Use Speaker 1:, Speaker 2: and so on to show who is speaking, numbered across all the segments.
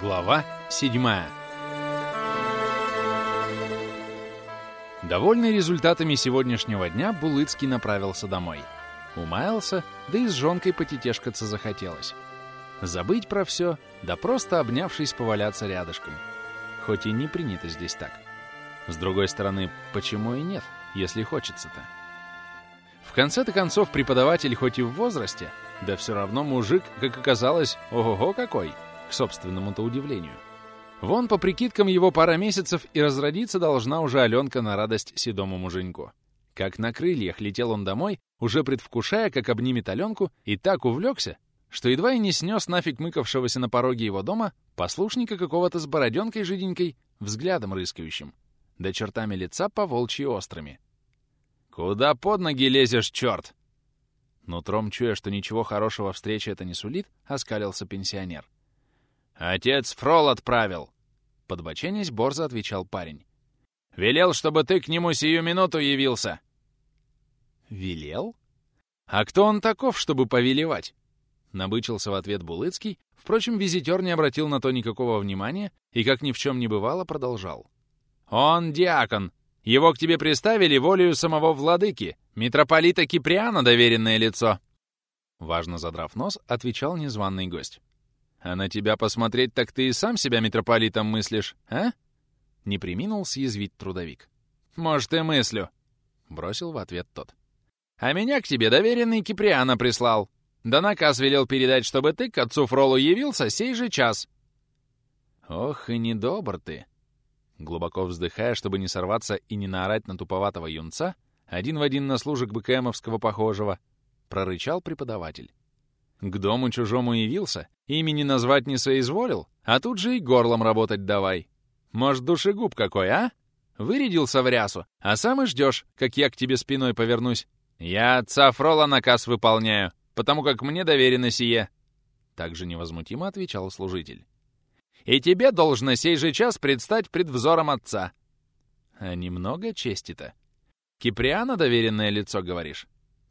Speaker 1: Глава 7 Довольный результатами сегодняшнего дня, Булыцкий направился домой. Умаялся, да и с жонкой потетешкаться захотелось. Забыть про все, да просто обнявшись поваляться рядышком. Хоть и не принято здесь так. С другой стороны, почему и нет, если хочется-то? В конце-то концов, преподаватель хоть и в возрасте, да все равно мужик, как оказалось, ого-го какой — к собственному-то удивлению. Вон, по прикидкам, его пара месяцев и разродиться должна уже Аленка на радость седому муженьку. Как на крыльях летел он домой, уже предвкушая, как обнимет Аленку, и так увлекся, что едва и не снес нафиг мыкавшегося на пороге его дома послушника какого-то с бороденкой жиденькой, взглядом рыскающим, да чертами лица по волчьи острыми. «Куда под ноги лезешь, черт?» Нутром чуя, что ничего хорошего встречи это не сулит, оскалился пенсионер. «Отец Фрол отправил!» Подбоченясь, борзо отвечал парень. «Велел, чтобы ты к нему сию минуту явился!» «Велел? А кто он таков, чтобы повелевать?» Набычился в ответ Булыцкий, впрочем, визитер не обратил на то никакого внимания и, как ни в чем не бывало, продолжал. «Он диакон. Его к тебе приставили волею самого владыки, митрополита Киприана доверенное лицо». Важно задрав нос, отвечал незваный гость. А на тебя посмотреть, так ты и сам себя митрополитом мыслишь, а? Не приминул съязвить трудовик. Может, и мыслю, бросил в ответ тот. А меня к тебе доверенный Киприана прислал. Да наказ велел передать, чтобы ты к отцу Фролу явился сей же час. Ох, и недобр ты. Глубоко вздыхая, чтобы не сорваться и не наорать на туповатого юнца, один в один на служек БКМовского похожего, прорычал преподаватель. К дому чужому явился, имени назвать не соизволил, а тут же и горлом работать давай. Может, душегуб какой, а? Вырядился в рясу, а сам и ждешь, как я к тебе спиной повернусь. Я отца Фрола наказ выполняю, потому как мне доверено сие. Так же невозмутимо отвечал служитель. И тебе должно сей же час предстать пред взором отца. А немного чести-то. Киприана доверенное лицо, говоришь?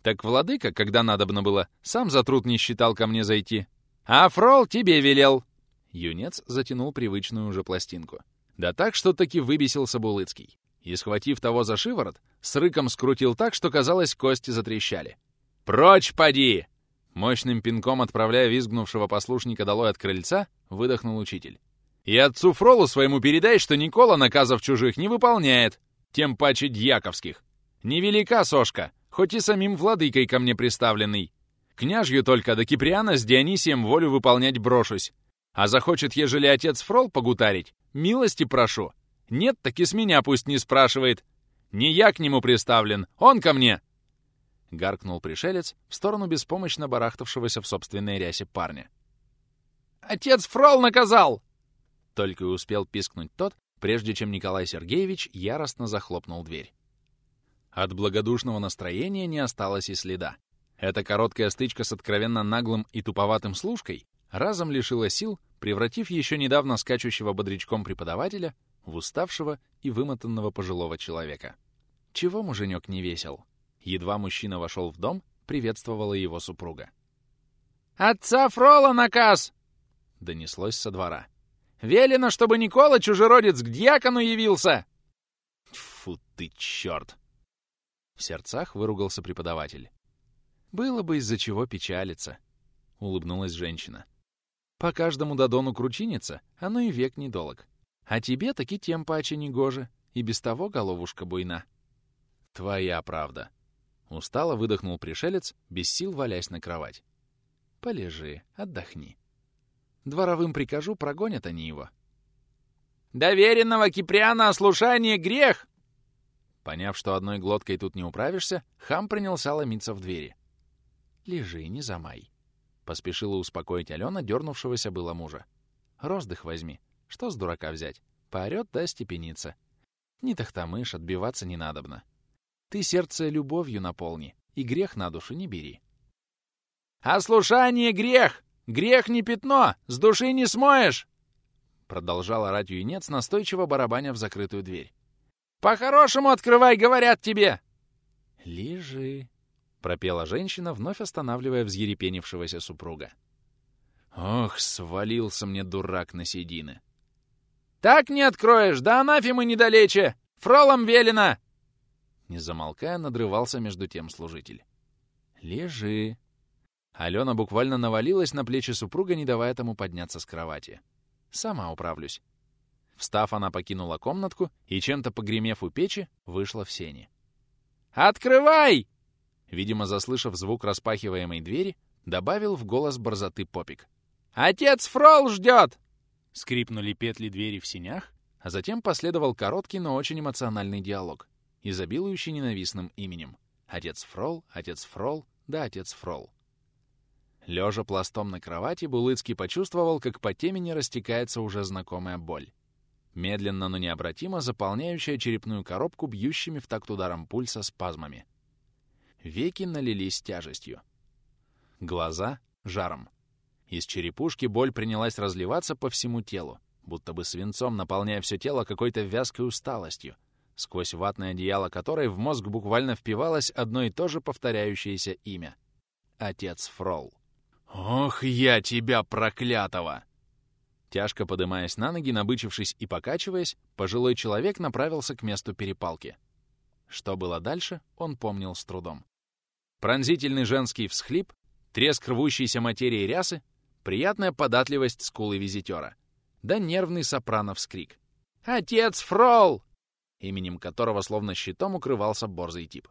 Speaker 1: Так владыка, когда надобно было, сам за труд не считал ко мне зайти. А Фрол тебе велел!» Юнец затянул привычную уже пластинку. Да так, что таки выбесился Булыцкий. И, схватив того за шиворот, с рыком скрутил так, что, казалось, кости затрещали. «Прочь, поди!» Мощным пинком, отправляя визгнувшего послушника долой от крыльца, выдохнул учитель. «И отцу Фролу своему передай, что Никола наказов чужих не выполняет, тем паче дьяковских. Невелика сошка, хоть и самим владыкой ко мне приставленный. Княжью только до Киприана с Дионисием волю выполнять брошусь. А захочет, ежели отец Фрол погутарить, милости прошу. Нет, так и с меня пусть не спрашивает. Не я к нему приставлен, он ко мне!» Гаркнул пришелец в сторону беспомощно барахтавшегося в собственной рясе парня. «Отец Фрол наказал!» Только и успел пискнуть тот, прежде чем Николай Сергеевич яростно захлопнул дверь. От благодушного настроения не осталось и следа. Эта короткая стычка с откровенно наглым и туповатым служкой разом лишила сил, превратив еще недавно скачущего бодрячком преподавателя в уставшего и вымотанного пожилого человека. Чего муженек не весел? Едва мужчина вошел в дом, приветствовала его супруга. «Отца Фрола наказ!» — донеслось со двора. «Велено, чтобы Никола, чужеродец, к дьякону явился!» «Фу ты, черт!» В сердцах выругался преподаватель. «Было бы из-за чего печалиться», — улыбнулась женщина. «По каждому додону кручиниться, оно и век недолг. А тебе таки тем паче негоже, и без того головушка буйна». «Твоя правда», — устало выдохнул пришелец, без сил валясь на кровать. «Полежи, отдохни. Дворовым прикажу, прогонят они его». «Доверенного Киприана ослушание грех!» Поняв, что одной глоткой тут не управишься, хам принялся ломиться в двери. «Лежи, не замай», — поспешила успокоить Алена, дернувшегося было мужа. «Роздых возьми. Что с дурака взять? Поорёт, да степенится. Не тахтамыш, отбиваться не надобно. Ты сердце любовью наполни, и грех на душу не бери». «Ослушание — грех! Грех не пятно! С души не смоешь!» Продолжал орать юнец, настойчиво барабаня в закрытую дверь. «По-хорошему открывай, говорят тебе!» «Лежи», — пропела женщина, вновь останавливая взъерепенившегося супруга. Ох, свалился мне дурак на седины.
Speaker 2: «Так не откроешь, да анафемы недалече! Фролом велено!»
Speaker 1: Не замолкая, надрывался между тем служитель. «Лежи!» Алена буквально навалилась на плечи супруга, не давая тому подняться с кровати. «Сама управлюсь». Встав, она покинула комнатку и, чем-то погремев у печи, вышла в сени.
Speaker 2: «Открывай!»
Speaker 1: Видимо, заслышав звук распахиваемой двери, добавил в голос борзоты попик.
Speaker 2: «Отец Фрол ждет!»
Speaker 1: Скрипнули петли двери в сенях, а затем последовал короткий, но очень эмоциональный диалог, изобилующий ненавистным именем. Отец Фрол, отец Фрол, да отец Фрол. Лежа пластом на кровати, Булыцкий почувствовал, как по темени растекается уже знакомая боль. Медленно, но необратимо заполняющая черепную коробку бьющими в такт ударом пульса спазмами. Веки налились тяжестью. Глаза — жаром. Из черепушки боль принялась разливаться по всему телу, будто бы свинцом наполняя все тело какой-то вязкой усталостью, сквозь ватное одеяло которой в мозг буквально впивалось одно и то же повторяющееся имя — Отец Фрол. «Ох, я тебя, проклятого!» Тяжко подымаясь на ноги, набычившись и покачиваясь, пожилой человек направился к месту перепалки. Что было дальше, он помнил с трудом. Пронзительный женский всхлип, треск рвущейся материи рясы, приятная податливость скулы визитера, да нервный сопрано-вскрик. «Отец Фрол!» именем которого словно щитом укрывался борзый тип.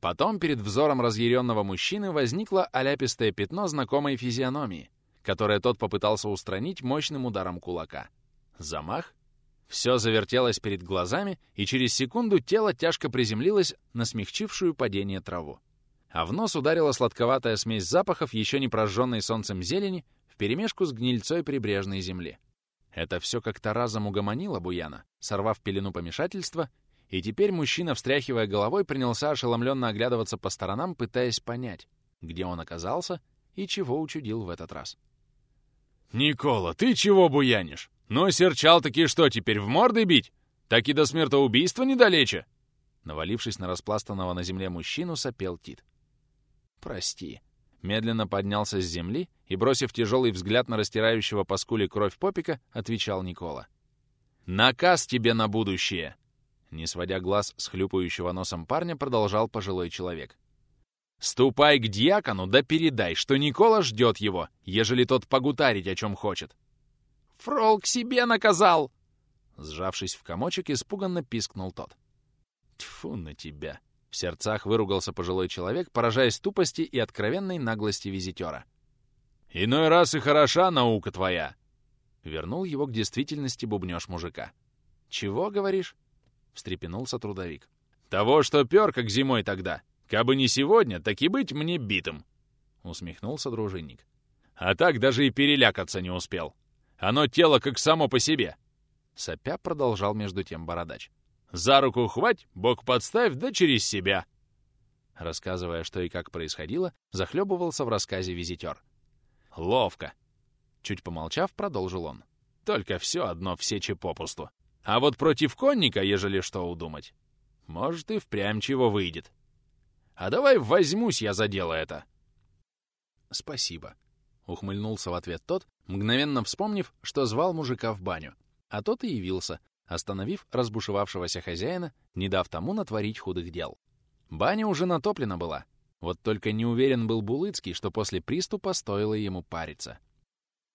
Speaker 1: Потом перед взором разъяренного мужчины возникло оляпистое пятно знакомой физиономии, которое тот попытался устранить мощным ударом кулака. Замах. Все завертелось перед глазами, и через секунду тело тяжко приземлилось на смягчившую падение траву. А в нос ударила сладковатая смесь запахов еще не прожженной солнцем зелени вперемешку с гнильцой прибрежной земли. Это все как-то разом угомонило Буяна, сорвав пелену помешательства и теперь мужчина, встряхивая головой, принялся ошеломленно оглядываться по сторонам, пытаясь понять, где он оказался и чего учудил в этот раз.
Speaker 2: «Никола, ты чего буянишь? Ну, серчал-таки что, теперь в морды бить? Так и до смертоубийства недалече!»
Speaker 1: Навалившись на распластанного на земле мужчину, сопел Тит. «Прости». Медленно поднялся с земли и, бросив тяжелый взгляд на растирающего по скуле кровь попика, отвечал Никола. «Наказ тебе на будущее!» Не сводя глаз с хлюпающего носом парня, продолжал пожилой человек. «Ступай к дьякону, да передай, что Никола ждет его, ежели тот погутарить о чем хочет».
Speaker 2: «Фрол к себе наказал!»
Speaker 1: Сжавшись в комочек, испуганно пискнул тот. «Тьфу на тебя!» В сердцах выругался пожилой человек, поражаясь тупости и откровенной наглости визитера.
Speaker 2: «Иной раз и хороша наука твоя!»
Speaker 1: Вернул его к действительности бубнёж мужика. «Чего, говоришь?» встрепенулся трудовик.
Speaker 2: «Того, что пёр, как зимой тогда. Кабы не сегодня, так и быть мне битым!»
Speaker 1: Усмехнулся дружинник.
Speaker 2: «А так даже и перелякаться не успел. Оно тело как само по себе!»
Speaker 1: Сопя продолжал между тем бородач.
Speaker 2: «За руку хвать, бок подставь, да через себя!»
Speaker 1: Рассказывая, что и как происходило, захлебывался в рассказе визитер.
Speaker 2: «Ловко!»
Speaker 1: Чуть помолчав, продолжил он.
Speaker 2: «Только все одно в сече попусту. А вот против конника, ежели что удумать, может и впрямь чего выйдет. А давай возьмусь я за дело это.
Speaker 1: Спасибо. Ухмыльнулся в ответ тот, мгновенно вспомнив, что звал мужика в баню. А тот и явился, остановив разбушевавшегося хозяина, не дав тому натворить худых дел. Баня уже натоплена была. Вот только не уверен был Булыцкий, что после приступа стоило ему париться.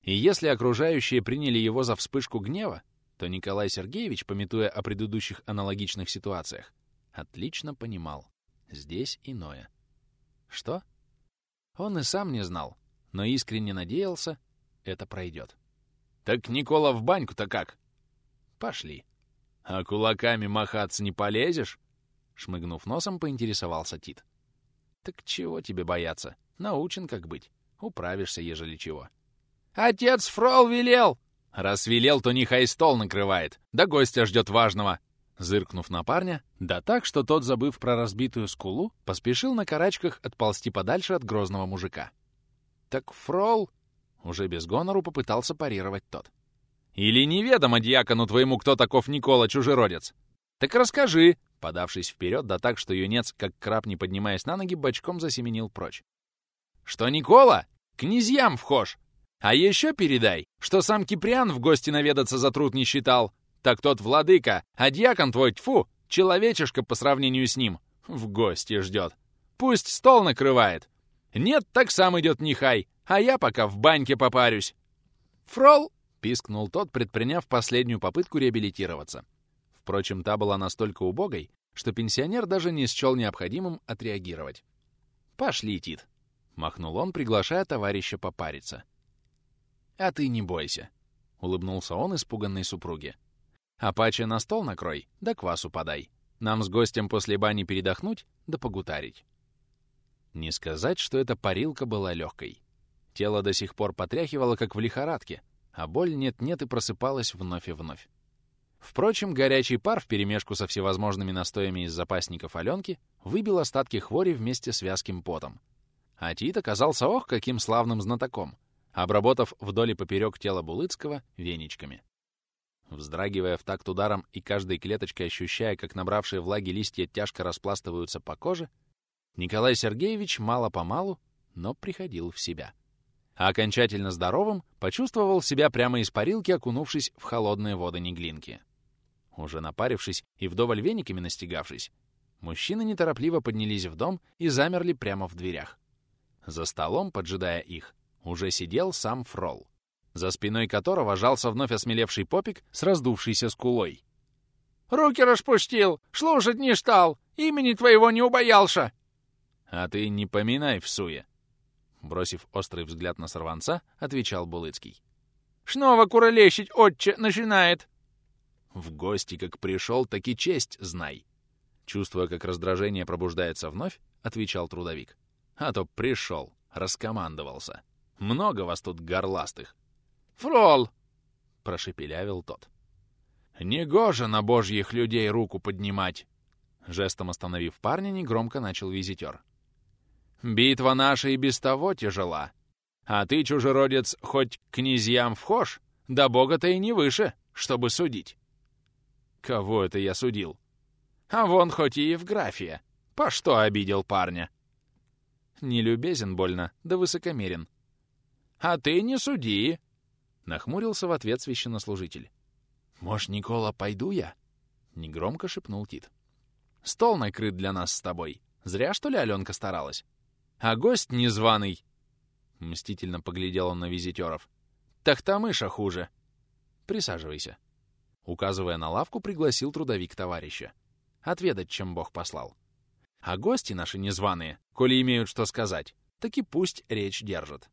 Speaker 1: И если окружающие приняли его за вспышку гнева, то Николай Сергеевич, пометуя о предыдущих аналогичных ситуациях, отлично понимал. Здесь иное. Что? Он и сам не знал, но искренне надеялся, это пройдет.
Speaker 2: «Так Никола в баньку-то как?»
Speaker 1: «Пошли».
Speaker 2: «А кулаками махаться не полезешь?»
Speaker 1: Шмыгнув носом, поинтересовался Тит. «Так чего тебе бояться? Научен как быть. Управишься, ежели чего».
Speaker 2: «Отец Фрол велел!»
Speaker 1: Раз велел, то нехай стол накрывает, да гостя ждет важного. Зыркнув на парня, да так, что тот, забыв про разбитую скулу, поспешил на карачках отползти подальше от грозного мужика. «Так фрол...» — уже без гонору попытался парировать тот.
Speaker 2: «Или неведомо дьякону твоему, кто таков Никола Чужеродец?
Speaker 1: Так расскажи!» Подавшись вперед, да так, что юнец, как краб не поднимаясь на ноги, бочком засеменил прочь.
Speaker 2: «Что Никола? Князьям вхож! А еще передай, что сам Киприан в гости наведаться за труд не считал. Так тот владыка, а дьякон твой, тьфу, человечишка по сравнению с ним, в гости ждет. Пусть стол накрывает. Нет, так сам идет нехай, а я пока в баньке попарюсь. Фрол, пискнул тот, предприняв последнюю попытку реабилитироваться. Впрочем, та была настолько убогой, что пенсионер даже не счел необходимым отреагировать. «Пошли, Тит!» — махнул он, приглашая товарища попариться. «А ты не бойся!» — улыбнулся он испуганной супруге. «Апаче на стол накрой, да квасу подай. Нам с гостем после бани передохнуть, да погутарить». Не сказать, что эта парилка была легкой. Тело до сих пор потряхивало, как в лихорадке, а боль нет-нет и просыпалась вновь и вновь. Впрочем, горячий пар вперемешку со всевозможными настоями из запасников Аленки выбил остатки хвори вместе с вязким потом. А Тит оказался ох каким славным знатоком, обработав вдоль и поперек тела Булыцкого веничками. Вздрагивая в такт ударом и каждой клеточкой ощущая, как набравшие влаги листья тяжко распластываются по коже, Николай Сергеевич мало-помалу, но приходил в себя. А окончательно здоровым почувствовал себя прямо из парилки, окунувшись в холодные воды Неглинки. Уже напарившись и вдоволь вениками настигавшись, мужчины неторопливо поднялись в дом и замерли прямо в дверях. За столом, поджидая их, уже сидел сам Фрол, за спиной которого жался вновь осмелевший попик с раздувшейся скулой.
Speaker 3: «Руки распустил, слушать не стал, имени твоего не убоялся!»
Speaker 2: «А ты не поминай в суе!» Бросив острый взгляд на сорванца, отвечал Булыцкий.
Speaker 3: «Снова куролещить, отче, начинает!»
Speaker 2: В гости как пришел, так и честь знай. Чувствуя, как раздражение пробуждается вновь, отвечал трудовик. А то пришел, раскомандовался. Много вас тут горластых.
Speaker 3: Фрол!
Speaker 2: Прошепелявил тот. Негоже на божьих людей руку поднимать! Жестом остановив парня, негромко начал визитер. Битва наша и без того тяжела. А ты, чужеродец, хоть к князьям вхож, да бога-то и не выше, чтобы судить. Кого это я судил? А вон хоть и Евграфия. По что обидел парня? Не любезен больно, да высокомерен. А ты не суди, нахмурился в ответ священнослужитель. Может, Никола, пойду я? Негромко шепнул Тит. Стол накрыт для нас с тобой. Зря, что ли, Аленка старалась? А гость незваный... Мстительно поглядел он на визитеров. Так тамыша хуже. Присаживайся. Указывая на лавку, пригласил трудовик товарища. Отведать, чем Бог послал. А гости наши незваные, коли имеют что сказать, так и пусть речь держат.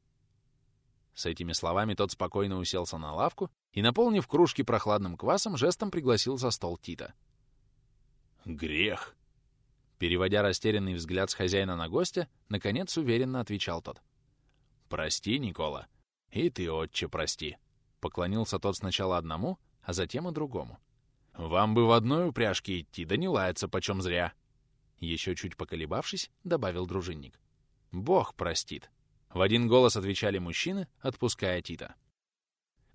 Speaker 2: С этими словами тот спокойно уселся на лавку и, наполнив кружки прохладным квасом, жестом пригласил за стол Тита. «Грех!» Переводя растерянный взгляд с хозяина на гостя, наконец уверенно отвечал тот. «Прости, Никола. И ты, отче, прости». Поклонился тот сначала одному, а затем и другому. «Вам бы в одной упряжке идти, да не лаяться почем зря!» Еще чуть поколебавшись, добавил дружинник. «Бог простит!» В один голос отвечали мужчины, отпуская Тита.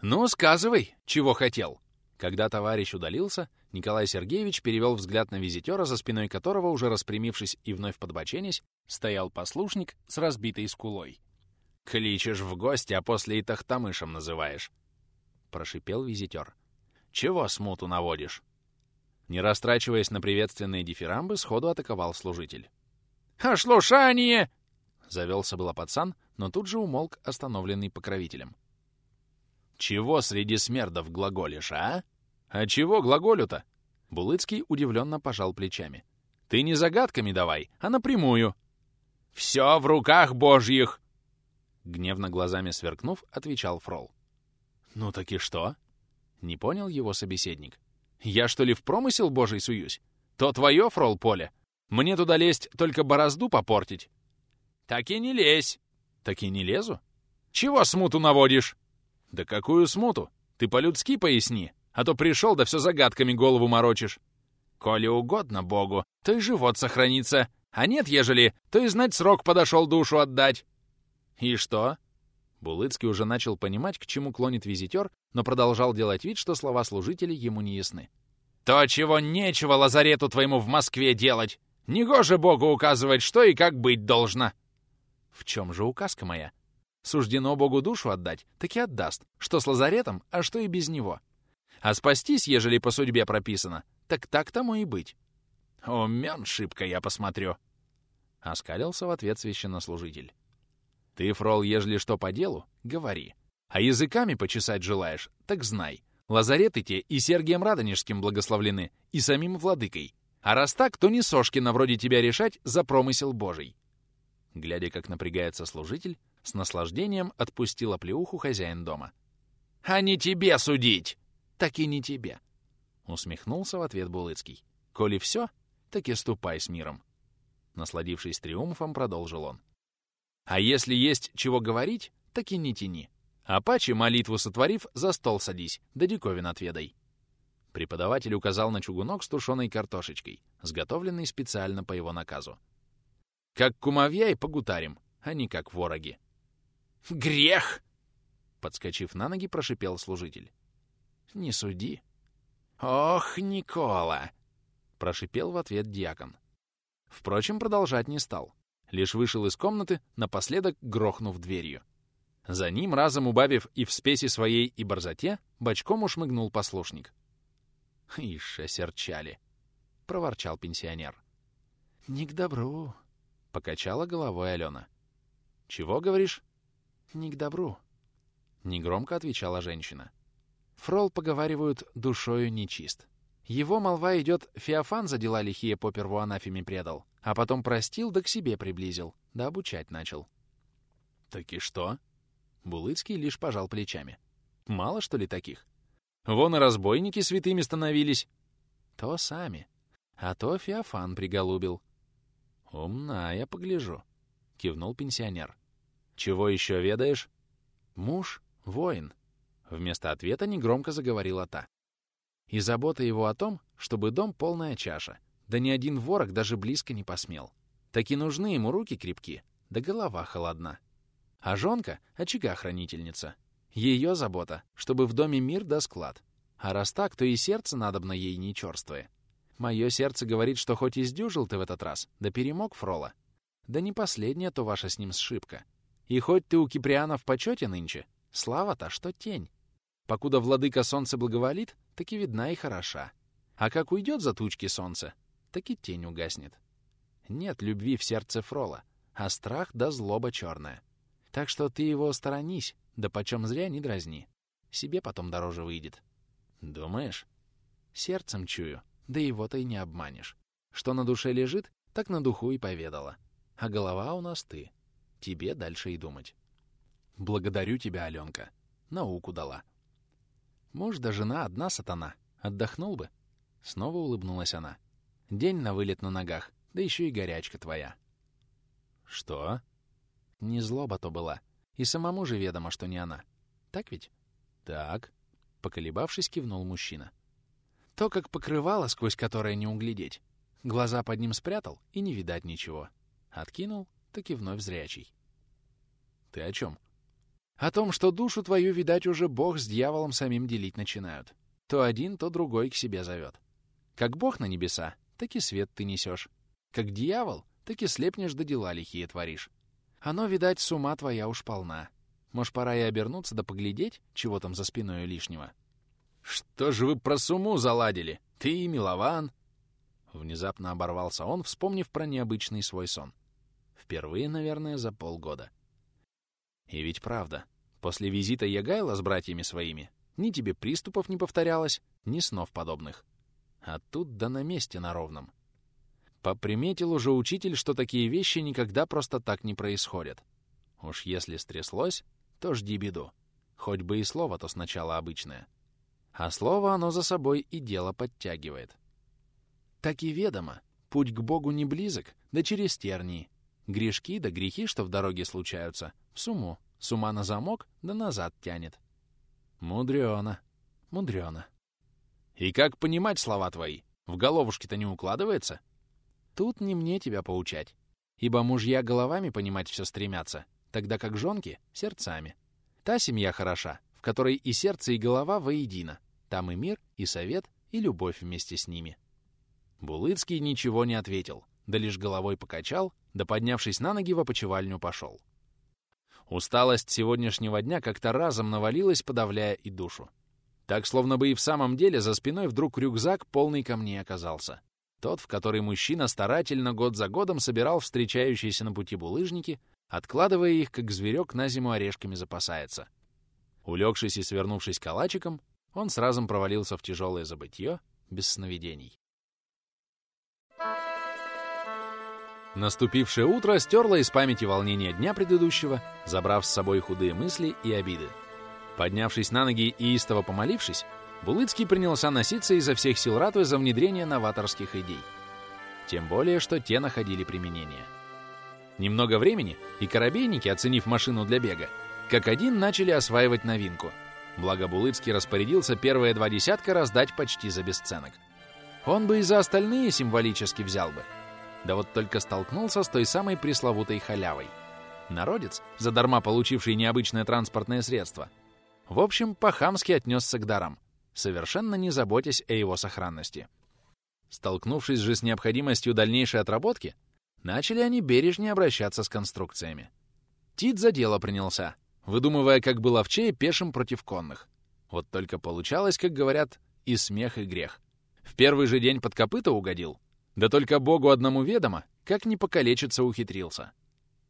Speaker 2: «Ну, сказывай, чего хотел!» Когда товарищ удалился, Николай Сергеевич перевел взгляд на визитера, за спиной которого, уже распрямившись и вновь подбоченясь, стоял послушник с разбитой скулой. «Кличешь в гости, а после и тахтамышем называешь!» — прошипел визитер. Чего смуту наводишь?» Не растрачиваясь на приветственные дифирамбы, сходу атаковал служитель.
Speaker 3: «Ошлушание!»
Speaker 2: Завелся было пацан, но тут же умолк, остановленный покровителем. «Чего среди смердов глаголишь, а? А чего глаголю-то?» Булыцкий удивленно пожал плечами. «Ты не загадками давай, а напрямую». «Все в руках божьих!» Гневно глазами сверкнув, отвечал Фрол. «Ну так и что?» Не понял его собеседник. «Я что ли в промысел божий суюсь? То твое, фрол, поле. Мне туда лезть, только борозду попортить». «Так и не лезь». «Так и не лезу?» «Чего смуту наводишь?» «Да какую смуту? Ты по-людски поясни, а то пришел, да все загадками голову морочишь. Коли угодно Богу, то и живот сохранится, а нет, ежели, то и знать срок подошел душу отдать». «И что?» Булыцкий уже начал понимать, к чему клонит визитер, но продолжал делать вид, что слова служителей ему не ясны. «То, чего нечего лазарету твоему в Москве делать! Негоже Богу указывать, что и как быть должно!» «В чем же указка моя?»
Speaker 1: Суждено Богу душу отдать, так и отдаст, что с лазаретом, а что и без него. А спастись, ежели по судьбе прописано, так так тому и быть. Умён шибко, я посмотрю. Оскалился в ответ священнослужитель. Ты, фрол, ежели что по делу, говори. А языками почесать желаешь, так знай. Лазареты те и Сергием Радонежским благословлены, и самим владыкой. А раз так, то не Сошкина вроде тебя решать за промысел Божий. Глядя, как напрягается служитель, с наслаждением отпустил оплеуху хозяин дома. «А не тебе судить!» «Так и не тебе!» Усмехнулся в ответ Булыцкий. «Коли все, так и ступай с миром!» Насладившись триумфом, продолжил он. «А если есть чего говорить, так и не тяни. А паче, молитву сотворив, за стол садись, да диковин отведай». Преподаватель указал на чугунок с тушеной картошечкой, сготовленный специально по его наказу. «Как кумовья и погутарим, а не как вороги». «Грех!» Подскочив на ноги, прошипел служитель. «Не суди». «Ох, Никола!» Прошипел в ответ дьякон. Впрочем, продолжать не стал. Лишь вышел из комнаты, напоследок грохнув дверью. За ним, разом убавив и в спеси своей, и борзоте, бочком ушмыгнул послушник. «Ишь, осерчали!» — проворчал пенсионер. «Не к добру!» — покачала головой Алена. «Чего, говоришь?» «Не к добру», — негромко отвечала женщина. Фрол, поговаривают, душою нечист. Его молва идет, Феофан за дела лихие по перву анафеме предал, а потом простил да к себе приблизил, да обучать начал. «Так и что?» Булыцкий лишь пожал плечами. «Мало, что ли, таких? Вон и разбойники святыми становились. То сами. А то Феофан приголубил». «Умна, я погляжу», — кивнул пенсионер. «Чего еще ведаешь?» «Муж — воин», — вместо ответа негромко заговорила та. «И забота его о том, чтобы дом полная чаша, да ни один ворог даже близко не посмел. Так и нужны ему руки крепки, да голова холодна. А жонка — очага-хранительница. Ее забота, чтобы в доме мир да склад. А раз так, то и сердце надобно ей не черствое. Мое сердце говорит, что хоть и сдюжил ты в этот раз, да перемог Фрола. Да не последняя то ваша с ним сшибка. И хоть ты у Киприана в почете нынче, слава-то, что тень. Покуда владыка солнце благоволит, так и видна и хороша. А как уйдет за тучки солнце, так и тень угаснет. Нет любви в сердце Фрола, а страх да злоба черная. Так что ты его сторонись, да почем зря не дразни. Себе потом дороже выйдет. Думаешь? Сердцем чую, да его-то и не обманешь. Что на душе лежит, так на духу и поведала. А голова у нас ты тебе дальше и думать. Благодарю тебя, Аленка. Науку дала. Муж да жена одна сатана. Отдохнул бы. Снова улыбнулась она. День на вылет на ногах, да еще и горячка твоя. Что? Не злоба то была. И самому же ведомо, что не она. Так ведь? Так. Поколебавшись, кивнул мужчина. То, как покрывало, сквозь которое не углядеть. Глаза под ним спрятал, и не видать ничего. Откинул, так и вновь зрячий. Ты о чем? О том, что душу твою, видать, уже Бог с дьяволом самим делить начинают. То один, то другой к себе зовет. Как Бог на небеса, так и свет ты несешь. Как дьявол, так и слепнешь да дела лихие творишь. Оно, видать, с ума твоя уж полна. Может, пора и обернуться да поглядеть, чего там за спиной лишнего? Что же вы про суму заладили? Ты Милован. Внезапно оборвался он, вспомнив про необычный свой сон. Впервые, наверное, за полгода. И ведь правда, после визита Ягайла с братьями своими ни тебе приступов не повторялось, ни снов подобных. А тут да на месте на ровном. Поприметил уже учитель, что такие вещи никогда просто так не происходят. Уж если стряслось, то жди беду. Хоть бы и слово то сначала обычное. А слово оно за собой и дело подтягивает. Так и ведомо, путь к Богу не близок, да через тернии. Грешки да грехи, что в дороге случаются, в сумму. С ума на замок, да назад тянет. Мудрёно, мудрёно. И как понимать слова твои? В головушке-то не укладывается? Тут не мне тебя поучать. Ибо мужья головами понимать все стремятся, тогда как жонки — сердцами. Та семья хороша, в которой и сердце, и голова воедино. Там и мир, и совет, и любовь вместе с ними. Булыцкий ничего не ответил, да лишь головой покачал, да, поднявшись на ноги, в опочивальню пошел. Усталость сегодняшнего дня как-то разом навалилась, подавляя и душу. Так, словно бы и в самом деле за спиной вдруг рюкзак полный камней оказался. Тот, в который мужчина старательно год за годом собирал встречающиеся на пути булыжники, откладывая их, как зверек на зиму орешками запасается. Улегшись и свернувшись калачиком, он сразу провалился в тяжелое забытье, без сновидений. Наступившее утро стерло из памяти волнения дня предыдущего, забрав с собой худые мысли и обиды. Поднявшись на ноги и истово помолившись, Булыцкий принялся носиться изо всех сил ратуя за внедрение новаторских идей. Тем более, что те находили применение. Немного времени, и корабейники, оценив машину для бега, как один начали осваивать новинку. Благо Булыцкий распорядился первые два десятка раздать почти за бесценок. Он бы и за остальные символически взял бы — да вот только столкнулся с той самой пресловутой халявой. Народец, задарма получивший необычное транспортное средство, в общем, по-хамски отнесся к дарам, совершенно не заботясь о его сохранности. Столкнувшись же с необходимостью дальнейшей отработки, начали они бережнее обращаться с конструкциями. Тит за дело принялся, выдумывая, как бы ловчее пешим против конных. Вот только получалось, как говорят, и смех, и грех. В первый же день под копыта угодил, да только богу одному ведомо, как не покалечиться ухитрился.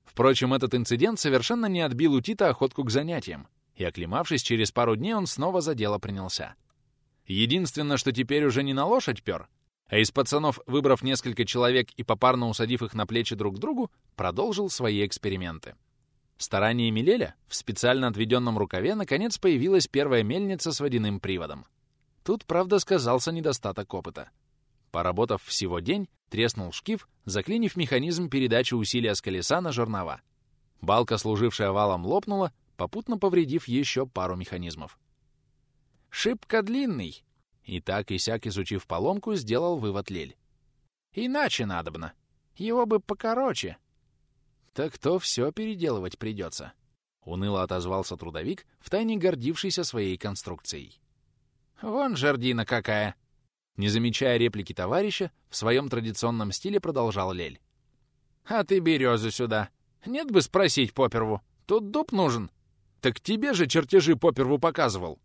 Speaker 1: Впрочем, этот инцидент совершенно не отбил у Тита охотку к занятиям, и, оклемавшись, через пару дней он снова за дело принялся. Единственное, что теперь уже не на лошадь пёр, а из пацанов, выбрав несколько человек и попарно усадив их на плечи друг к другу, продолжил свои эксперименты. Стараниями Леля в специально отведенном рукаве наконец появилась первая мельница с водяным приводом. Тут, правда, сказался недостаток опыта. Поработав всего день, треснул шкив, заклинив механизм передачи усилия с колеса на жернова. Балка, служившая валом, лопнула, попутно повредив еще пару механизмов. «Шибко длинный!» И так и сяк, изучив поломку, сделал вывод Лель. «Иначе надобно. Его бы покороче». «Так то все переделывать придется», — уныло отозвался трудовик, втайне гордившийся своей конструкцией. «Вон жердина какая!» Не замечая реплики товарища, в своем традиционном стиле продолжал Лель. «А ты березу сюда. Нет бы спросить поперву. Тут дуб нужен. Так тебе же чертежи поперву показывал».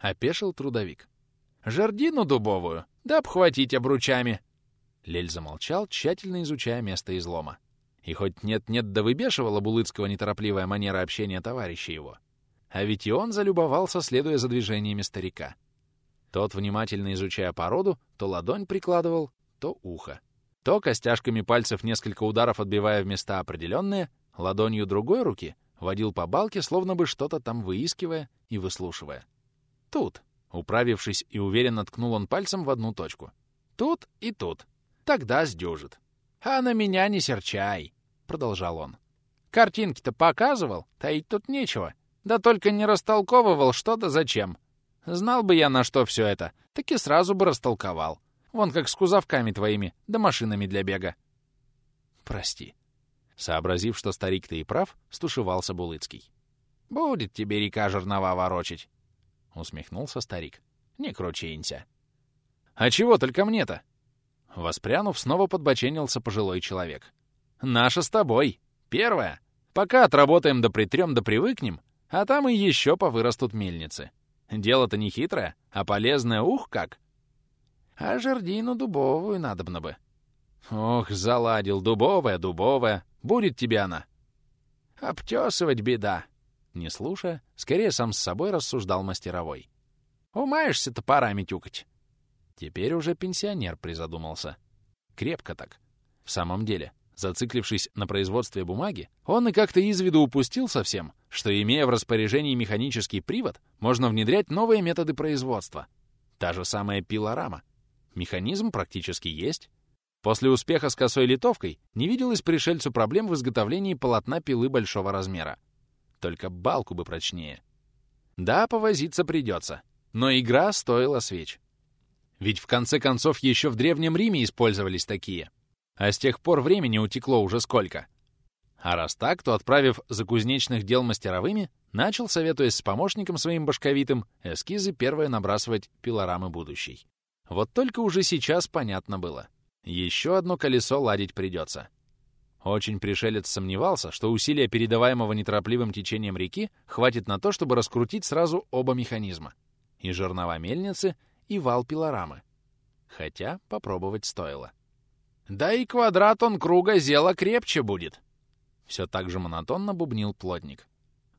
Speaker 1: Опешил трудовик. «Жердину дубовую, да обхватить обручами». Лель замолчал, тщательно изучая место излома. И хоть нет-нет да выбешивала Булыцкого неторопливая манера общения товарища его, а ведь и он залюбовался, следуя за движениями старика. Тот, внимательно изучая породу, то ладонь прикладывал, то ухо. То костяшками пальцев несколько ударов отбивая в места определенные, ладонью другой руки водил по балке, словно бы что-то там выискивая и выслушивая. Тут, управившись и уверенно ткнул он пальцем в одну точку. Тут и тут. Тогда сдюжит. «А на меня не серчай», — продолжал он. «Картинки-то показывал, таить тут нечего. Да только не растолковывал что-то зачем. Знал бы я, на что все это, так и сразу бы растолковал. Вон как с кузовками твоими, да машинами для бега. Прости. Сообразив, что старик-то и прав, стушевался Булыцкий. «Будет тебе река жернова ворочить», — усмехнулся старик. «Не кручинься». «А чего только мне-то?» Воспрянув, снова подбоченился пожилой человек. «Наша с тобой. Первая. Пока отработаем да притрем да привыкнем, а там и еще повырастут мельницы. Дело-то не хитрое, а полезное ух как. А жердину дубовую надобно бы. Ох, заладил, дубовая, дубовая. Будет тебе она. Обтесывать беда. Не слушая, скорее сам с собой рассуждал мастеровой. Умаешься топорами тюкать. Теперь уже пенсионер призадумался. Крепко так. В самом деле, Зациклившись на производстве бумаги, он и как-то из виду упустил совсем, что, имея в распоряжении механический привод, можно внедрять новые методы производства. Та же самая пилорама. Механизм практически есть. После успеха с косой литовкой не виделось пришельцу проблем в изготовлении полотна пилы большого размера. Только балку бы прочнее. Да, повозиться придется, но игра стоила свеч. Ведь в конце концов еще в Древнем Риме использовались такие — а с тех пор времени утекло уже сколько. А раз так, то, отправив за кузнечных дел мастеровыми, начал, советуясь с помощником своим башковитым, эскизы первые набрасывать пилорамы будущей. Вот только уже сейчас понятно было. Еще одно колесо ладить придется. Очень пришелец сомневался, что усилия передаваемого неторопливым течением реки хватит на то, чтобы раскрутить сразу оба механизма — и жернова мельницы, и вал пилорамы. Хотя попробовать стоило. «Да и квадрат он круга зела крепче будет!» Все так же монотонно бубнил плотник.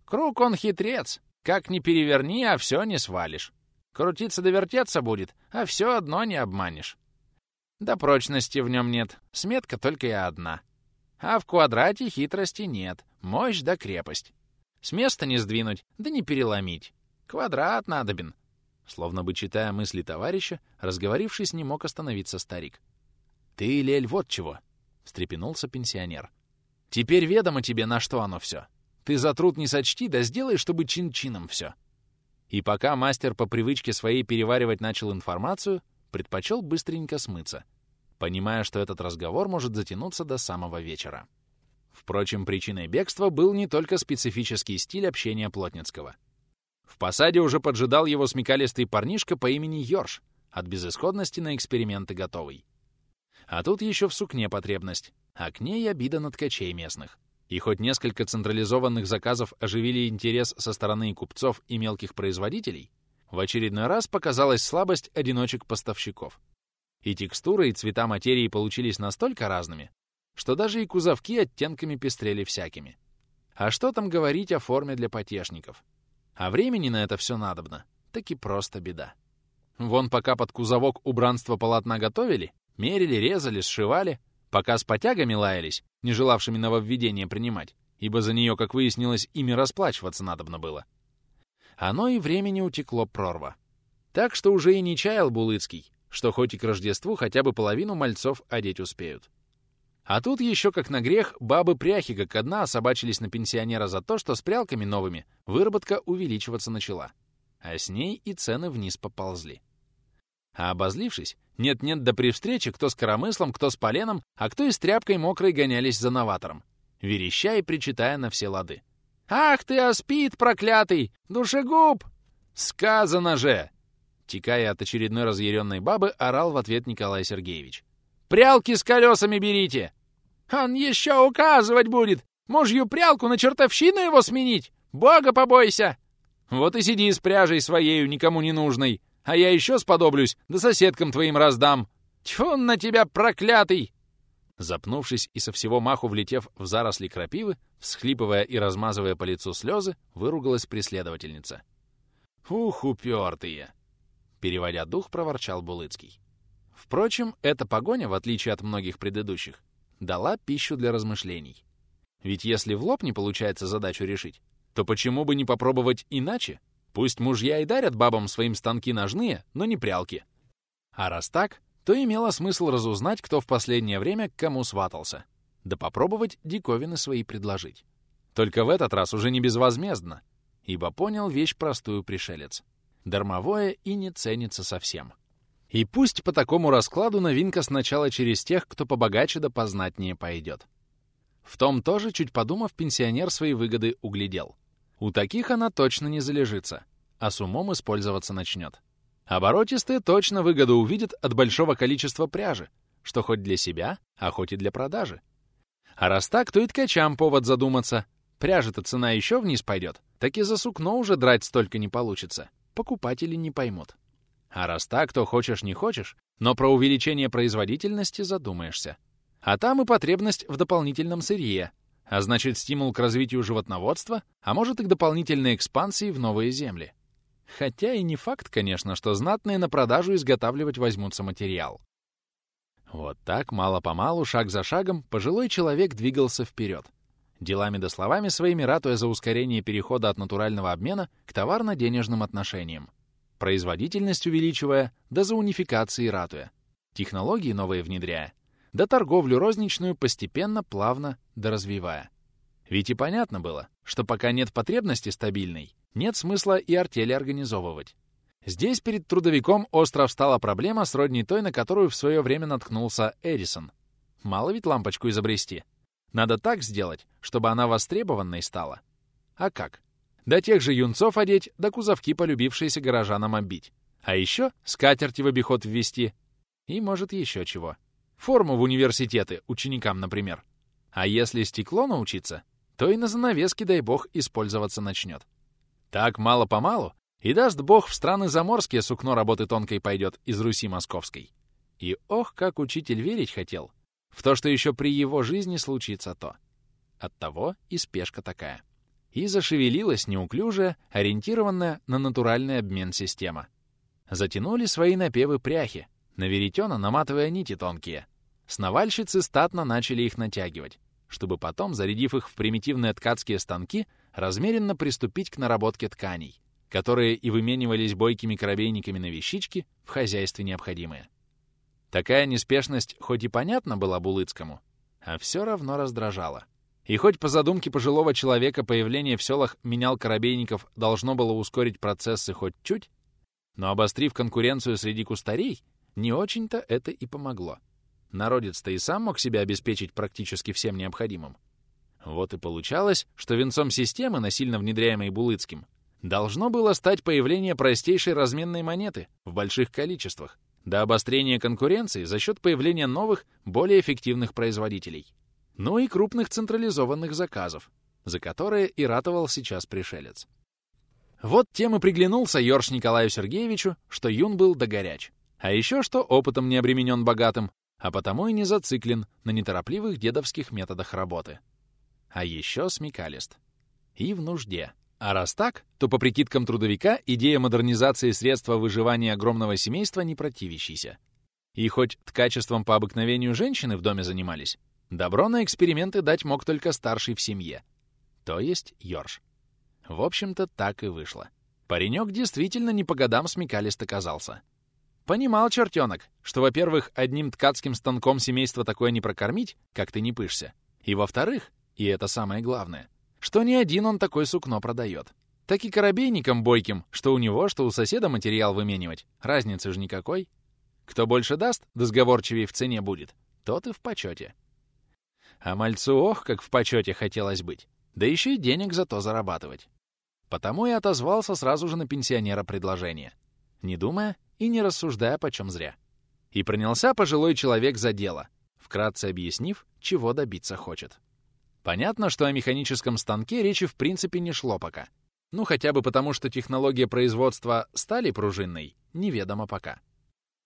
Speaker 1: «Круг он хитрец. Как ни переверни, а все не свалишь. Крутиться да вертеться будет, а все одно не обманешь. Да прочности в нем нет, сметка только и одна. А в квадрате хитрости нет, мощь да крепость. С места не сдвинуть, да не переломить. Квадрат надобен. Словно бы читая мысли товарища, разговорившись, не мог остановиться старик. «Ты, Лель, вот чего!» — встрепенулся пенсионер. «Теперь ведомо тебе, на что оно все. Ты за труд не сочти, да сделай, чтобы чин-чином все». И пока мастер по привычке своей переваривать начал информацию, предпочел быстренько смыться, понимая, что этот разговор может затянуться до самого вечера. Впрочем, причиной бегства был не только специфический стиль общения Плотницкого. В посаде уже поджидал его смекалистый парнишка по имени Йорш, от безысходности на эксперименты готовый. А тут еще в сукне потребность, а к ней обида на ткачей местных. И хоть несколько централизованных заказов оживили интерес со стороны купцов и мелких производителей, в очередной раз показалась слабость одиночек-поставщиков. И текстуры, и цвета материи получились настолько разными, что даже и кузовки оттенками пестрели всякими. А что там говорить о форме для потешников? А времени на это все надобно, так и просто беда. Вон пока под кузовок убранство полотна готовили, мерили, резали, сшивали, пока с потягами лаялись, не желавшими нововведения принимать, ибо за нее, как выяснилось, ими расплачиваться надобно было. Оно и времени утекло прорва. Так что уже и не чаял Булыцкий, что хоть и к Рождеству хотя бы половину мальцов одеть успеют. А тут еще, как на грех, бабы-пряхи как одна собачились на пенсионера за то, что с прялками новыми выработка увеличиваться начала, а с ней и цены вниз поползли. А обозлившись, нет-нет, да при встрече кто с коромыслом, кто с поленом, а кто и с тряпкой мокрой гонялись за новатором, вереща и причитая на все лады. «Ах ты, аспид проклятый! Душегуб!» «Сказано же!» Текая от очередной разъяренной бабы, орал в ответ Николай Сергеевич. «Прялки с колесами берите!» «Он еще указывать будет! Мужью прялку на чертовщину его сменить! Бога побойся!» «Вот и сиди с пряжей своею, никому не нужной!» А я еще сподоблюсь, да соседкам твоим раздам. Тьфу на тебя, проклятый!» Запнувшись и со всего маху влетев в заросли крапивы, всхлипывая и размазывая по лицу слезы, выругалась преследовательница. «Ух, упертые!» Переводя дух, проворчал Булыцкий. Впрочем, эта погоня, в отличие от многих предыдущих, дала пищу для размышлений. Ведь если в лоб не получается задачу решить, то почему бы не попробовать иначе? Пусть мужья и дарят бабам своим станки ножные, но не прялки. А раз так, то имело смысл разузнать, кто в последнее время к кому сватался, да попробовать диковины свои предложить. Только в этот раз уже не безвозмездно, ибо понял вещь простую пришелец. Дармовое и не ценится совсем. И пусть по такому раскладу новинка сначала через тех, кто побогаче да познатнее пойдет. В том тоже, чуть подумав, пенсионер свои выгоды углядел — у таких она точно не залежится, а с умом использоваться начнет. Оборотистые точно выгоду увидят от большого количества пряжи, что хоть для себя, а хоть и для продажи. А раз так, то и ткачам повод задуматься. Пряжа-то цена еще вниз пойдет, так и за сукно уже драть столько не получится. Покупатели не поймут. А раз так, то хочешь не хочешь, но про увеличение производительности задумаешься. А там и потребность в дополнительном сырье, а значит стимул к развитию животноводства, а может и к дополнительной экспансии в новые земли. Хотя и не факт, конечно, что знатные на продажу изготавливать возьмутся материал. Вот так, мало-помалу, шаг за шагом, пожилой человек двигался вперед, делами да словами своими ратуя за ускорение перехода от натурального обмена к товарно-денежным отношениям, производительность увеличивая, да за унификацией ратуя, технологии новые внедряя, да торговлю розничную постепенно, плавно доразвивая. Ведь и понятно было, что пока нет потребности стабильной, нет смысла и артели организовывать. Здесь перед трудовиком остро встала проблема, сродни той, на которую в свое время наткнулся Эдисон. Мало ведь лампочку изобрести. Надо так сделать, чтобы она востребованной стала. А как? До тех же юнцов одеть, до кузовки полюбившиеся горожанам оббить. А еще скатерти в обиход ввести. И, может, еще чего. Форму в университеты, ученикам, например. А если стекло научиться, то и на занавеске, дай бог, использоваться начнет. Так мало-помалу, и даст бог в страны заморские сукно работы тонкой пойдет из Руси московской. И ох, как учитель верить хотел в то, что еще при его жизни случится то. Оттого и спешка такая. И зашевелилась неуклюжая, ориентированная на натуральный обмен система. Затянули свои напевы пряхи, на веретена наматывая нити тонкие. Сновальщицы статно начали их натягивать, чтобы потом, зарядив их в примитивные ткацкие станки, размеренно приступить к наработке тканей, которые и выменивались бойкими коробейниками на вещички в хозяйстве необходимые. Такая неспешность хоть и понятна была Булыцкому, а все равно раздражала. И хоть по задумке пожилого человека появление в селах менял коробейников должно было ускорить процессы хоть чуть, но обострив конкуренцию среди кустарей, не очень-то это и помогло. Народец-то и сам мог себя обеспечить практически всем необходимым. Вот и получалось, что венцом системы, насильно внедряемой Булыцким, должно было стать появление простейшей разменной монеты в больших количествах, до обострения конкуренции за счет появления новых, более эффективных производителей. Ну и крупных централизованных заказов, за которые и ратовал сейчас пришелец. Вот тем и приглянулся Йорш Николаю Сергеевичу, что юн был да горяч. А еще что опытом не обременен богатым, а потому и не зациклен на неторопливых дедовских методах работы. А еще смекалист. И в нужде. А раз так, то по прикидкам трудовика идея модернизации средства выживания огромного семейства не противящийся. И хоть ткачеством по обыкновению женщины в доме занимались, добро на эксперименты дать мог только старший в семье, то есть Йорш. В общем-то, так и вышло. Паренек действительно не по годам смекалист оказался. Понимал чертенок, что, во-первых, одним ткацким станком семейство такое не прокормить, как ты не пышься, и, во-вторых, и это самое главное, что ни один он такой сукно продает. Так и коробейникам бойким, что у него, что у соседа материал выменивать, разницы же никакой. Кто больше даст, да сговорчивее в цене будет, тот и в почете. А мальцу ох, как в почете хотелось быть, да еще и денег за то зарабатывать. Потому и отозвался сразу же на пенсионера предложение, не думая и не рассуждая почем зря. И принялся пожилой человек за дело, вкратце объяснив, чего добиться хочет. Понятно, что о механическом станке речи в принципе не шло пока. Ну, хотя бы потому, что технология производства стали пружинной неведома пока.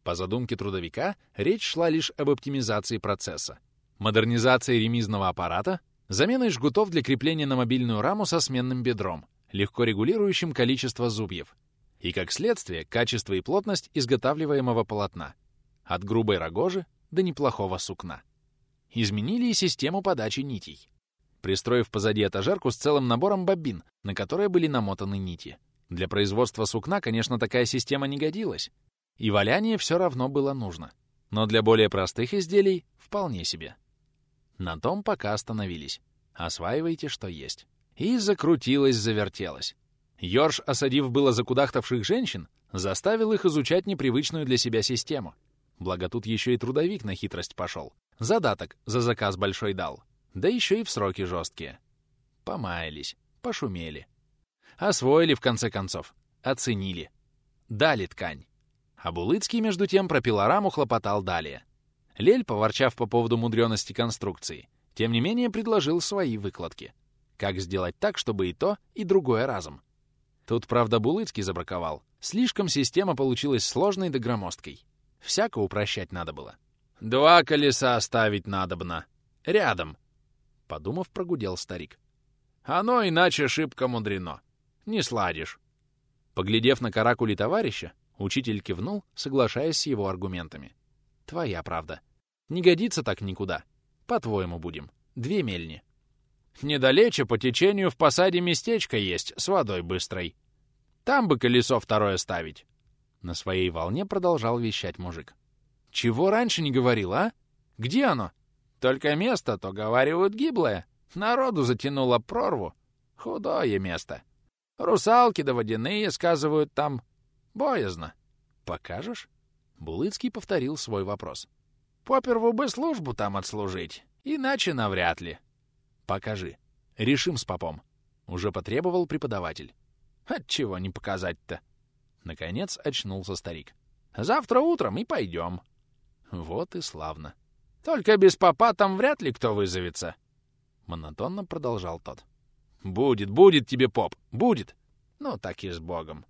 Speaker 1: По задумке трудовика, речь шла лишь об оптимизации процесса, модернизации ремизного аппарата, заменой жгутов для крепления на мобильную раму со сменным бедром, легко регулирующим количество зубьев, и, как следствие, качество и плотность изготавливаемого полотна, от грубой рогожи до неплохого сукна. Изменили и систему подачи нитей, пристроив позади этажерку с целым набором бобин, на которые были намотаны нити. Для производства сукна, конечно, такая система не годилась, и валяние все равно было нужно. Но для более простых изделий — вполне себе. На том пока остановились. Осваивайте, что есть. И закрутилось-завертелось. Йорш, осадив было закудахтавших женщин, заставил их изучать непривычную для себя систему. Благо тут еще и трудовик на хитрость пошел. Задаток за заказ большой дал. Да еще и в сроки жесткие. Помаялись, пошумели. Освоили, в конце концов. Оценили. Дали ткань. А Булыцкий, между тем, про пилораму хлопотал далее. Лель, поворчав по поводу мудрёности конструкции, тем не менее предложил свои выкладки. Как сделать так, чтобы и то, и другое разом. Тут, правда, Булыцкий забраковал. Слишком система получилась сложной да громоздкой. Всяко упрощать надо было. «Два колеса оставить надобно. Рядом», — подумав, прогудел старик. «Оно иначе шибко мудрено. Не сладишь». Поглядев на каракули товарища, учитель кивнул, соглашаясь с его аргументами. «Твоя правда. Не годится так никуда. По-твоему будем. Две мельни». «Недалече по течению в посаде местечко есть с водой быстрой. Там бы колесо второе ставить. На своей волне продолжал вещать мужик. Чего раньше не говорил, а? Где оно? Только место, то, говаривают, гиблое. Народу затянуло прорву. Худое место. Русалки да водяные, сказывают, там. Боязно. Покажешь? Булыцкий повторил свой вопрос. Поперву бы службу там отслужить, иначе навряд ли. Покажи. Решим с попом. Уже потребовал преподаватель. Отчего не показать-то? Наконец очнулся старик. Завтра утром и пойдем. Вот и славно. Только без попа там вряд ли кто вызовется. Монотонно продолжал тот.
Speaker 2: «Будет, будет тебе, поп, будет!»
Speaker 1: «Ну, так и с Богом!»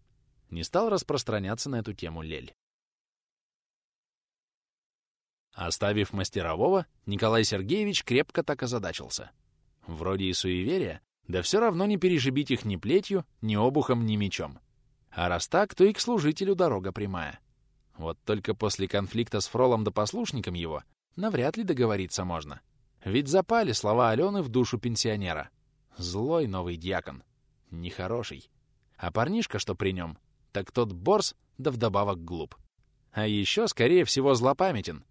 Speaker 1: Не стал распространяться на эту тему Лель. Оставив мастерового, Николай Сергеевич крепко так озадачился. Вроде и суеверия, да все равно не пережибить их ни плетью, ни обухом, ни мечом. А раз так, то и к служителю дорога прямая. Вот только после конфликта с Фролом да послушником его навряд ли договориться можно. Ведь запали слова Алены в душу пенсионера. Злой новый дьякон. Нехороший. А парнишка, что при нем, так тот борс, да вдобавок глуп. А еще, скорее всего, злопамятен.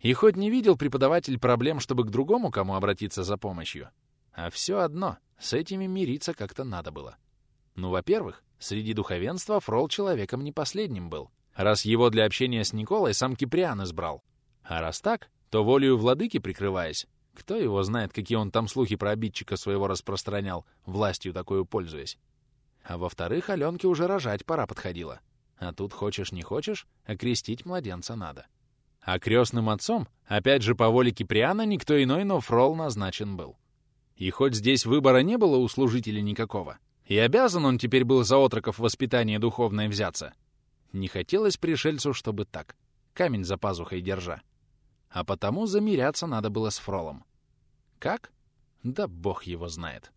Speaker 1: И хоть не видел преподаватель проблем, чтобы к другому кому обратиться за помощью, а все одно, с этими мириться как-то надо было. Ну, во-первых, среди духовенства Фрол человеком не последним был, раз его для общения с Николой сам Киприан избрал. А раз так, то волею владыки прикрываясь, кто его знает, какие он там слухи про обидчика своего распространял, властью такую пользуясь. А во-вторых, Аленке уже рожать пора подходила. А тут хочешь не хочешь, окрестить младенца надо. А крестным отцом, опять же по воле Киприана, никто иной, но Фрол назначен был. И хоть здесь выбора не было у служителя никакого, и обязан он теперь был за отроков воспитания духовное взяться, не хотелось пришельцу, чтобы так, камень за пазухой держа. А потому замиряться надо было с Фролом. Как? Да бог его знает.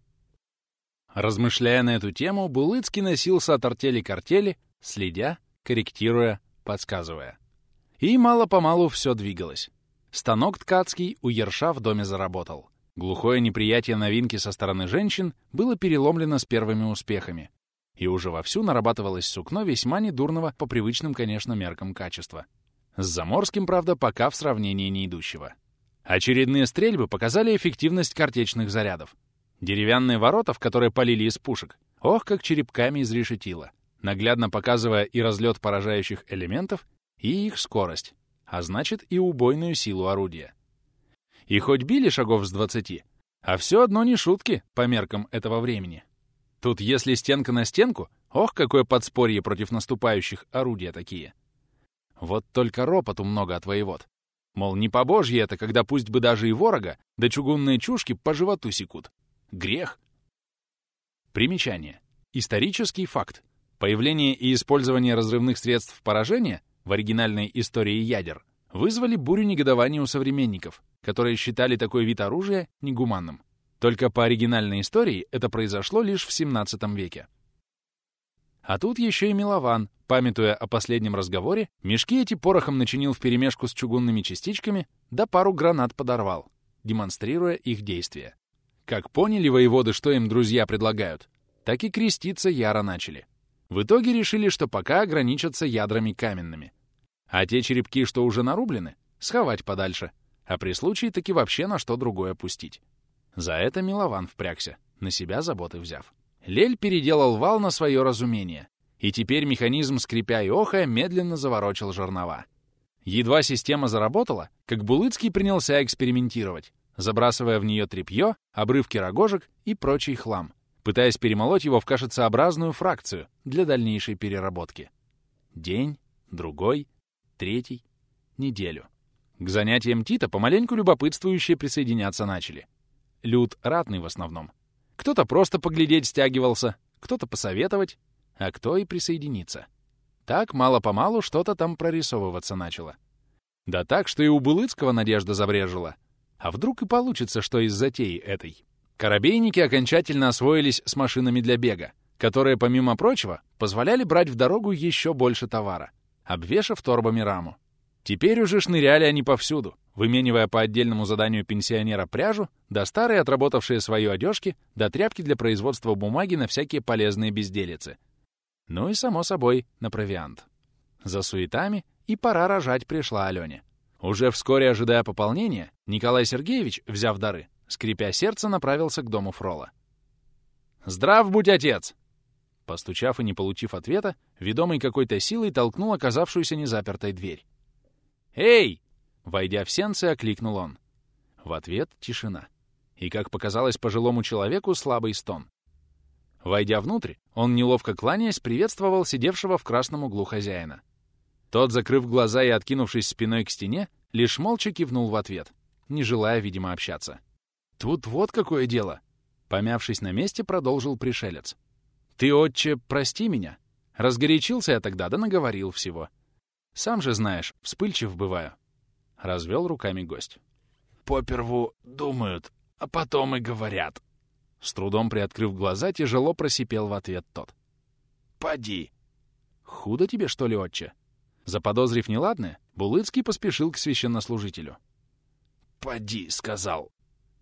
Speaker 1: Размышляя на эту тему, Булыцкий носился от артели к артели, следя, корректируя, подсказывая. И мало-помалу все двигалось. Станок ткацкий у Ерша в доме заработал. Глухое неприятие новинки со стороны женщин было переломлено с первыми успехами, и уже вовсю нарабатывалось сукно весьма недурного по привычным, конечно, меркам качества. С заморским, правда, пока в сравнении не идущего. Очередные стрельбы показали эффективность картечных зарядов. Деревянные ворота, в которые полили из пушек, ох, как черепками изрешетило, наглядно показывая и разлет поражающих элементов, и их скорость, а значит и убойную силу орудия. И хоть били шагов с двадцати, а все одно не шутки по меркам этого времени. Тут если стенка на стенку, ох, какое подспорье против наступающих орудия такие. Вот только ропоту много от воевод. Мол, не по божье это, когда пусть бы даже и ворога, да чугунные чушки по животу секут. Грех. Примечание. Исторический факт. Появление и использование разрывных средств поражения в оригинальной истории ядер вызвали бурю негодования у современников, которые считали такой вид оружия негуманным. Только по оригинальной истории это произошло лишь в 17 веке. А тут еще и Милован, памятуя о последнем разговоре, мешки эти порохом начинил вперемешку с чугунными частичками, да пару гранат подорвал, демонстрируя их действие. Как поняли воеводы, что им друзья предлагают, так и креститься яро начали. В итоге решили, что пока ограничатся ядрами каменными. А те черепки, что уже нарублены, сховать подальше — а при случае таки вообще на что другое пустить. За это Милован впрягся, на себя заботы взяв. Лель переделал вал на свое разумение, и теперь механизм, скрипя и охая, медленно заворочил жернова. Едва система заработала, как Булыцкий принялся экспериментировать, забрасывая в нее тряпье, обрывки рогожек и прочий хлам, пытаясь перемолоть его в кашицеобразную фракцию для дальнейшей переработки. День, другой, третий, неделю. К занятиям Тита помаленьку любопытствующие присоединяться начали. Люд ратный в основном. Кто-то просто поглядеть стягивался, кто-то посоветовать, а кто и присоединиться. Так мало-помалу что-то там прорисовываться начало. Да так, что и у Булыцкого надежда забрежила. А вдруг и получится, что из затеи этой. Корабейники окончательно освоились с машинами для бега, которые, помимо прочего, позволяли брать в дорогу еще больше товара, обвешав торбами раму. Теперь уже шныряли они повсюду, выменивая по отдельному заданию пенсионера пряжу, да старые, отработавшие свою одежки, да тряпки для производства бумаги на всякие полезные безделицы. Ну и, само собой, на провиант. За суетами и пора рожать пришла Алене. Уже вскоре, ожидая пополнения, Николай Сергеевич, взяв дары, скрипя сердце, направился к дому Фрола. «Здрав будь, отец!» Постучав и не получив ответа, ведомый какой-то силой толкнул оказавшуюся незапертой дверь. «Эй!» Войдя в сенцы, окликнул он. В ответ — тишина. И, как показалось пожилому человеку, слабый стон. Войдя внутрь, он, неловко кланяясь, приветствовал сидевшего в красном углу хозяина. Тот, закрыв глаза и откинувшись спиной к стене, лишь молча кивнул в ответ, не желая, видимо, общаться. Тут вот какое дело. Помявшись на месте, продолжил пришелец. Ты, отче, прости меня. Разгорячился я тогда, да наговорил всего. Сам же знаешь, вспыльчив бываю. Развел руками гость.
Speaker 2: Поперву думают, а потом и говорят.
Speaker 1: С трудом приоткрыв глаза, тяжело просипел в ответ тот.
Speaker 2: «Поди!»
Speaker 1: «Худо тебе, что ли, отче?» Заподозрив неладное, Булыцкий поспешил к священнослужителю.
Speaker 2: «Поди!» — сказал.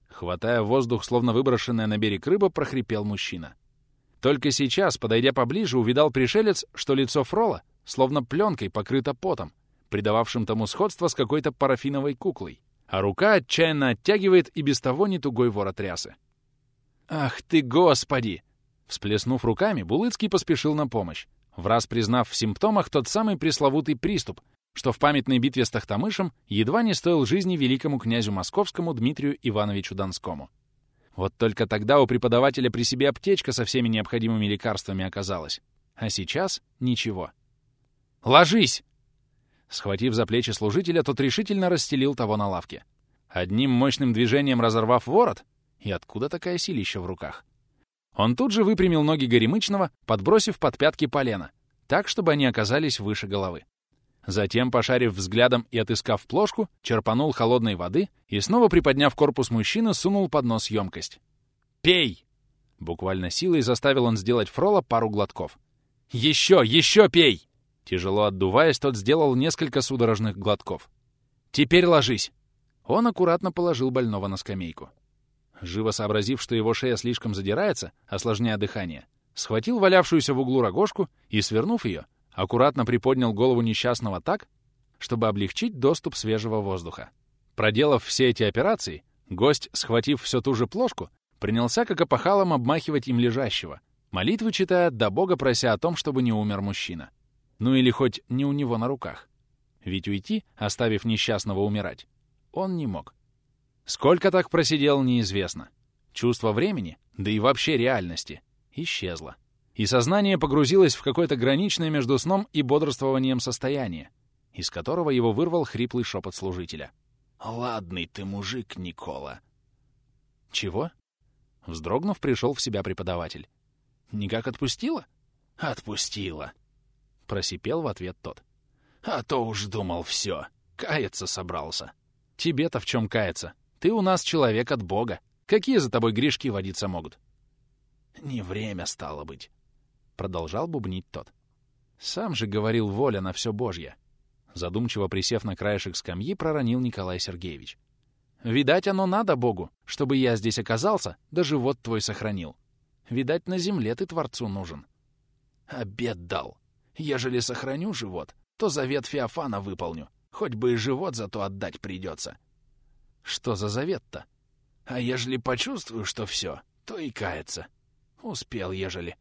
Speaker 1: Хватая воздух, словно выброшенная на берег рыба, прохрипел мужчина. Только сейчас, подойдя поближе, увидал пришелец, что лицо Фрола словно пленкой покрыто потом, придававшим тому сходство с какой-то парафиновой куклой, а рука отчаянно оттягивает и без того не тугой ворот рясы. «Ах ты, Господи!» Всплеснув руками, Булыцкий поспешил на помощь, враз признав в симптомах тот самый пресловутый приступ, что в памятной битве с Тахтамышем едва не стоил жизни великому князю московскому Дмитрию Ивановичу Донскому. Вот только тогда у преподавателя при себе аптечка со всеми необходимыми лекарствами оказалась. А сейчас — ничего. «Ложись!» Схватив за плечи служителя, тот решительно расстелил того на лавке. Одним мощным движением разорвав ворот, и откуда такая силища в руках? Он тут же выпрямил ноги Горемычного, подбросив под пятки полена, так, чтобы они оказались выше головы. Затем, пошарив взглядом и отыскав плошку, черпанул холодной воды и, снова приподняв корпус мужчины, сунул под нос емкость. «Пей!» Буквально силой заставил он сделать Фрола пару глотков. «Еще, еще пей!» Тяжело отдуваясь, тот сделал несколько судорожных глотков. «Теперь ложись!» Он аккуратно положил больного на скамейку. Живо сообразив, что его шея слишком задирается, осложняя дыхание, схватил валявшуюся в углу рогожку и, свернув ее, аккуратно приподнял голову несчастного так, чтобы облегчить доступ свежего воздуха. Проделав все эти операции, гость, схватив всю ту же плошку, принялся как опахалом обмахивать им лежащего, молитвы читая, до Бога прося о том, чтобы не умер мужчина. Ну или хоть не у него на руках. Ведь уйти, оставив несчастного умирать, он не мог. Сколько так просидел, неизвестно. Чувство времени, да и вообще реальности, исчезло и сознание погрузилось в какое-то граничное между сном и бодрствованием состояние, из которого его вырвал хриплый шепот служителя.
Speaker 2: «Ладный ты мужик, Никола!»
Speaker 1: «Чего?» Вздрогнув, пришел в себя преподаватель. «Никак отпустила?»
Speaker 2: «Отпустила!»
Speaker 1: Просипел в ответ тот.
Speaker 2: «А то уж думал все, каяться собрался».
Speaker 1: «Тебе-то в чем каяться? Ты у нас человек от Бога. Какие за тобой грешки водиться могут?»
Speaker 2: «Не время, стало быть
Speaker 1: продолжал бубнить тот. Сам же говорил воля на все Божье. Задумчиво присев на краешек скамьи, проронил Николай Сергеевич. Видать, оно надо Богу, чтобы я здесь оказался, да живот твой сохранил. Видать, на земле ты Творцу нужен.
Speaker 2: Обед дал. Ежели сохраню живот, то завет Феофана выполню. Хоть бы и живот зато отдать придется.
Speaker 1: Что за завет-то?
Speaker 2: А ежели почувствую, что все, то и кается. Успел, ежели.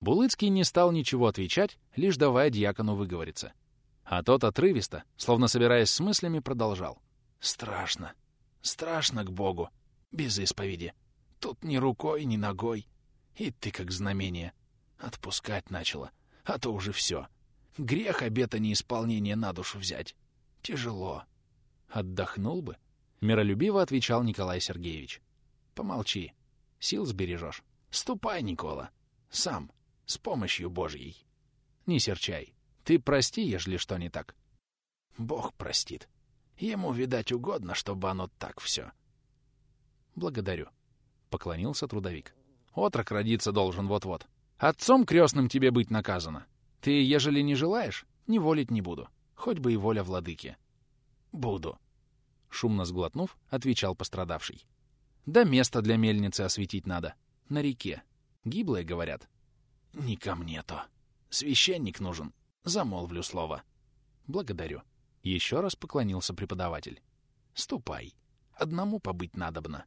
Speaker 1: Булыцкий не стал ничего отвечать, лишь давая дьякону выговориться. А тот отрывисто, словно собираясь с мыслями, продолжал.
Speaker 2: «Страшно. Страшно к Богу. Без исповеди. Тут ни рукой, ни ногой. И ты как знамение. Отпускать начала. А то уже все. Грех обета неисполнения на душу взять. Тяжело.
Speaker 1: Отдохнул бы. Миролюбиво отвечал Николай Сергеевич. Помолчи. Сил сбережешь.
Speaker 2: Ступай, Никола. Сам. С помощью Божьей.
Speaker 1: Не серчай. Ты прости, ежели что не так.
Speaker 2: Бог простит. Ему, видать, угодно, чтобы оно так все.
Speaker 1: Благодарю. Поклонился трудовик. Отрок родиться должен вот-вот. Отцом крестным тебе быть наказано. Ты, ежели не желаешь, не волить не буду. Хоть бы и воля владыки.
Speaker 2: Буду.
Speaker 1: Шумно сглотнув, отвечал пострадавший. Да место для мельницы осветить надо. На реке. Гиблое, говорят.
Speaker 2: «Не ко мне то. Священник нужен. Замолвлю слово».
Speaker 1: «Благодарю». Еще раз поклонился преподаватель.
Speaker 2: «Ступай. Одному побыть надобно».